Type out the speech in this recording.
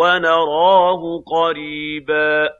ونراه قريبا